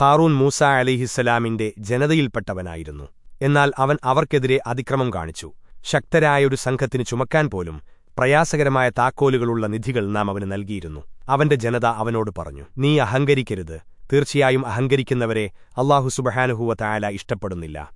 കാറൂൻ മൂസ അലിഹിസ്സലാമിന്റെ ജനതയിൽപ്പെട്ടവനായിരുന്നു. എന്നാൽ അവൻ അവർക്കെതിരെ അതിക്രമം കാണിച്ചു. ശക്തരായൊരു സംഘത്തിന് ചുമക്കാൻ പോലും പ്രയാസകരമായ താക്കോലുകളുള്ള നിധികൾ നാം അവന് നൽകിയിരുന്നു. അവന്റെ ജനത അവനോട് പറഞ്ഞു നീ അഹങ്കരിക്കരുത്. തീർച്ചയായും അഹങ്കരിക്കുന്നവരെ അള്ളാഹു സുബഹാനുഹൂവ തായാല ഇഷ്ടപ്പെടുന്നില്ല.